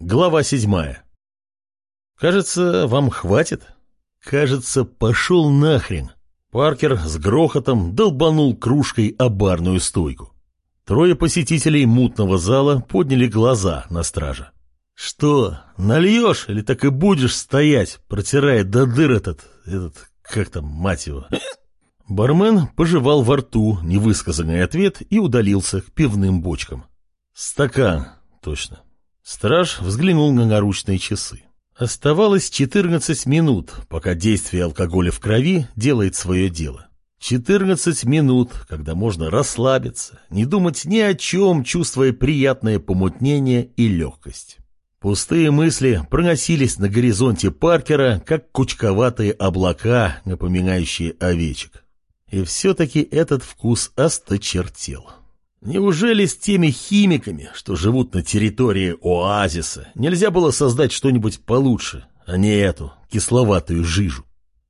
Глава седьмая. Кажется, вам хватит? Кажется, пошел нахрен. Паркер с грохотом долбанул кружкой о барную стойку. Трое посетителей мутного зала подняли глаза на стража. «Что, нальешь или так и будешь стоять, протирая до дыр этот, этот, как там, мать его?» Бармен пожевал во рту невысказанный ответ и удалился к пивным бочкам. «Стакан, точно. Страж взглянул на наручные часы. Оставалось 14 минут, пока действие алкоголя в крови делает свое дело. 14 минут, когда можно расслабиться, не думать ни о чем, чувствуя приятное помутнение и легкость. Пустые мысли проносились на горизонте Паркера, как кучковатые облака, напоминающие овечек. И все-таки этот вкус осточертел. Неужели с теми химиками, что живут на территории оазиса, нельзя было создать что-нибудь получше, а не эту кисловатую жижу?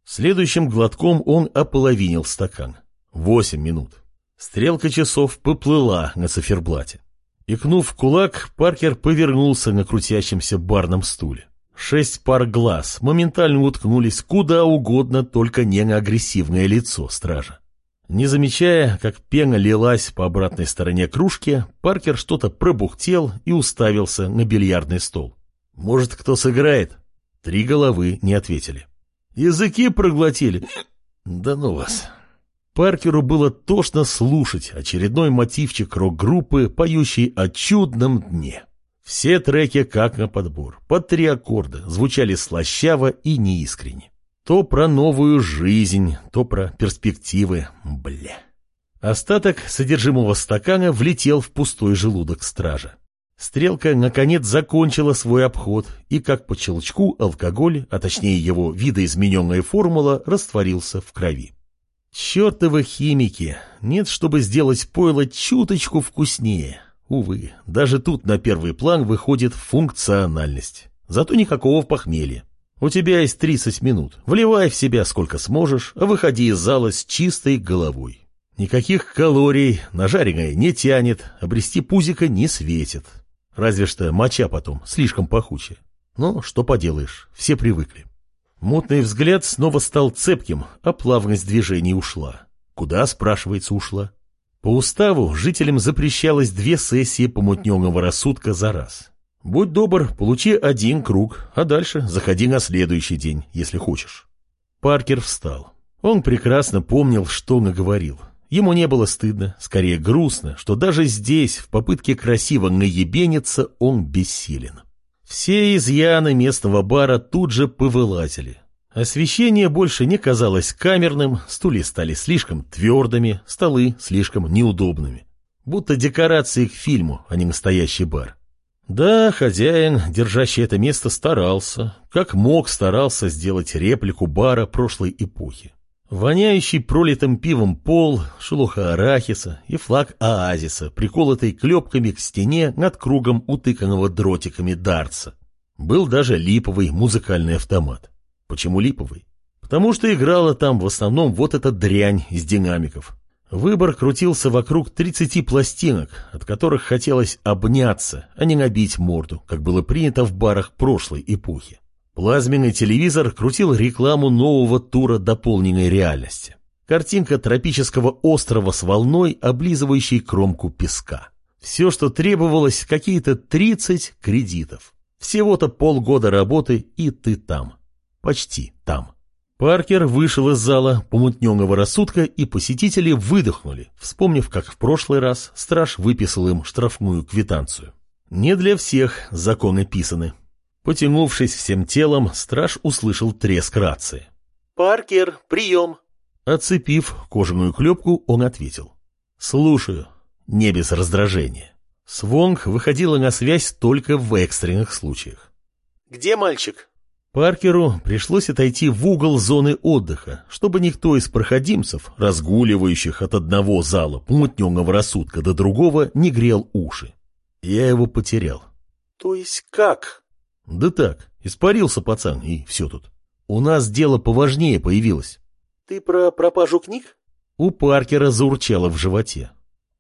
Следующим глотком он ополовинил стакан. Восемь минут. Стрелка часов поплыла на циферблате. Икнув кулак, Паркер повернулся на крутящемся барном стуле. Шесть пар глаз моментально уткнулись куда угодно, только не на агрессивное лицо стража. Не замечая, как пена лилась по обратной стороне кружки, Паркер что-то пробухтел и уставился на бильярдный стол. «Может, кто сыграет?» Три головы не ответили. «Языки проглотили?» «Да ну вас!» Паркеру было тошно слушать очередной мотивчик рок-группы, поющей о чудном дне. Все треки как на подбор, по три аккорда, звучали слащаво и неискренне. То про новую жизнь, то про перспективы. Бля. Остаток содержимого стакана влетел в пустой желудок стража. Стрелка, наконец, закончила свой обход, и как по щелчку алкоголь, а точнее его видоизмененная формула, растворился в крови. Чертовы химики! Нет, чтобы сделать пойло чуточку вкуснее. Увы, даже тут на первый план выходит функциональность. Зато никакого похмелья. У тебя есть 30 минут. Вливай в себя сколько сможешь, а выходи из зала с чистой головой. Никаких калорий, нажаренное не тянет, обрести пузика не светит. Разве что моча потом слишком пахучая. Но что поделаешь, все привыкли. Мутный взгляд снова стал цепким, а плавность движений ушла. Куда, спрашивается, ушла? По уставу жителям запрещалось две сессии помутненного рассудка за раз. Будь добр, получи один круг, а дальше заходи на следующий день, если хочешь. Паркер встал. Он прекрасно помнил, что наговорил. Ему не было стыдно, скорее грустно, что даже здесь, в попытке красиво наебениться, он бессилен. Все изъяны местного бара тут же повылазили. Освещение больше не казалось камерным, стулья стали слишком твердыми, столы слишком неудобными. Будто декорации к фильму, а не настоящий бар. Да, хозяин, держащий это место, старался, как мог старался сделать реплику бара прошлой эпохи. Воняющий пролитым пивом пол, шелуха арахиса и флаг оазиса, приколотый клепками к стене над кругом утыканного дротиками дарца. Был даже липовый музыкальный автомат. Почему липовый? Потому что играла там в основном вот эта дрянь из динамиков, Выбор крутился вокруг 30 пластинок, от которых хотелось обняться, а не набить морду, как было принято в барах прошлой эпохи. Плазменный телевизор крутил рекламу нового тура дополненной реальности. Картинка тропического острова с волной, облизывающей кромку песка. Все, что требовалось, какие-то 30 кредитов. Всего-то полгода работы, и ты там. Почти там. Паркер вышел из зала помутненного рассудка, и посетители выдохнули, вспомнив, как в прошлый раз страж выписал им штрафную квитанцию. Не для всех законы писаны. Потянувшись всем телом, страж услышал треск рации. «Паркер, прием!» Оцепив кожаную клепку, он ответил. «Слушаю». Не без раздражения. Свонг выходила на связь только в экстренных случаях. «Где мальчик?» Паркеру пришлось отойти в угол зоны отдыха, чтобы никто из проходимцев, разгуливающих от одного зала помутненного рассудка до другого, не грел уши. Я его потерял. То есть как? Да так, испарился пацан, и все тут. У нас дело поважнее появилось. Ты про пропажу книг? У Паркера заурчало в животе.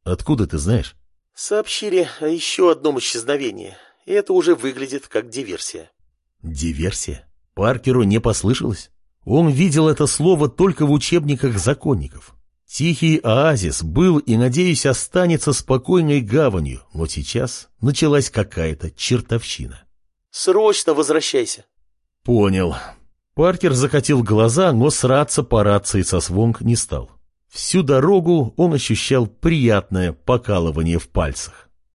Откуда ты знаешь? Сообщили о еще одном исчезновении. Это уже выглядит как диверсия. Диверсия? Паркеру не послышалось? Он видел это слово только в учебниках законников. Тихий оазис был и, надеюсь, останется спокойной гаванью, но сейчас началась какая-то чертовщина. «Срочно возвращайся!» «Понял». Паркер закатил глаза, но сраться по рации со Свонг не стал. Всю дорогу он ощущал приятное покалывание в пальцах.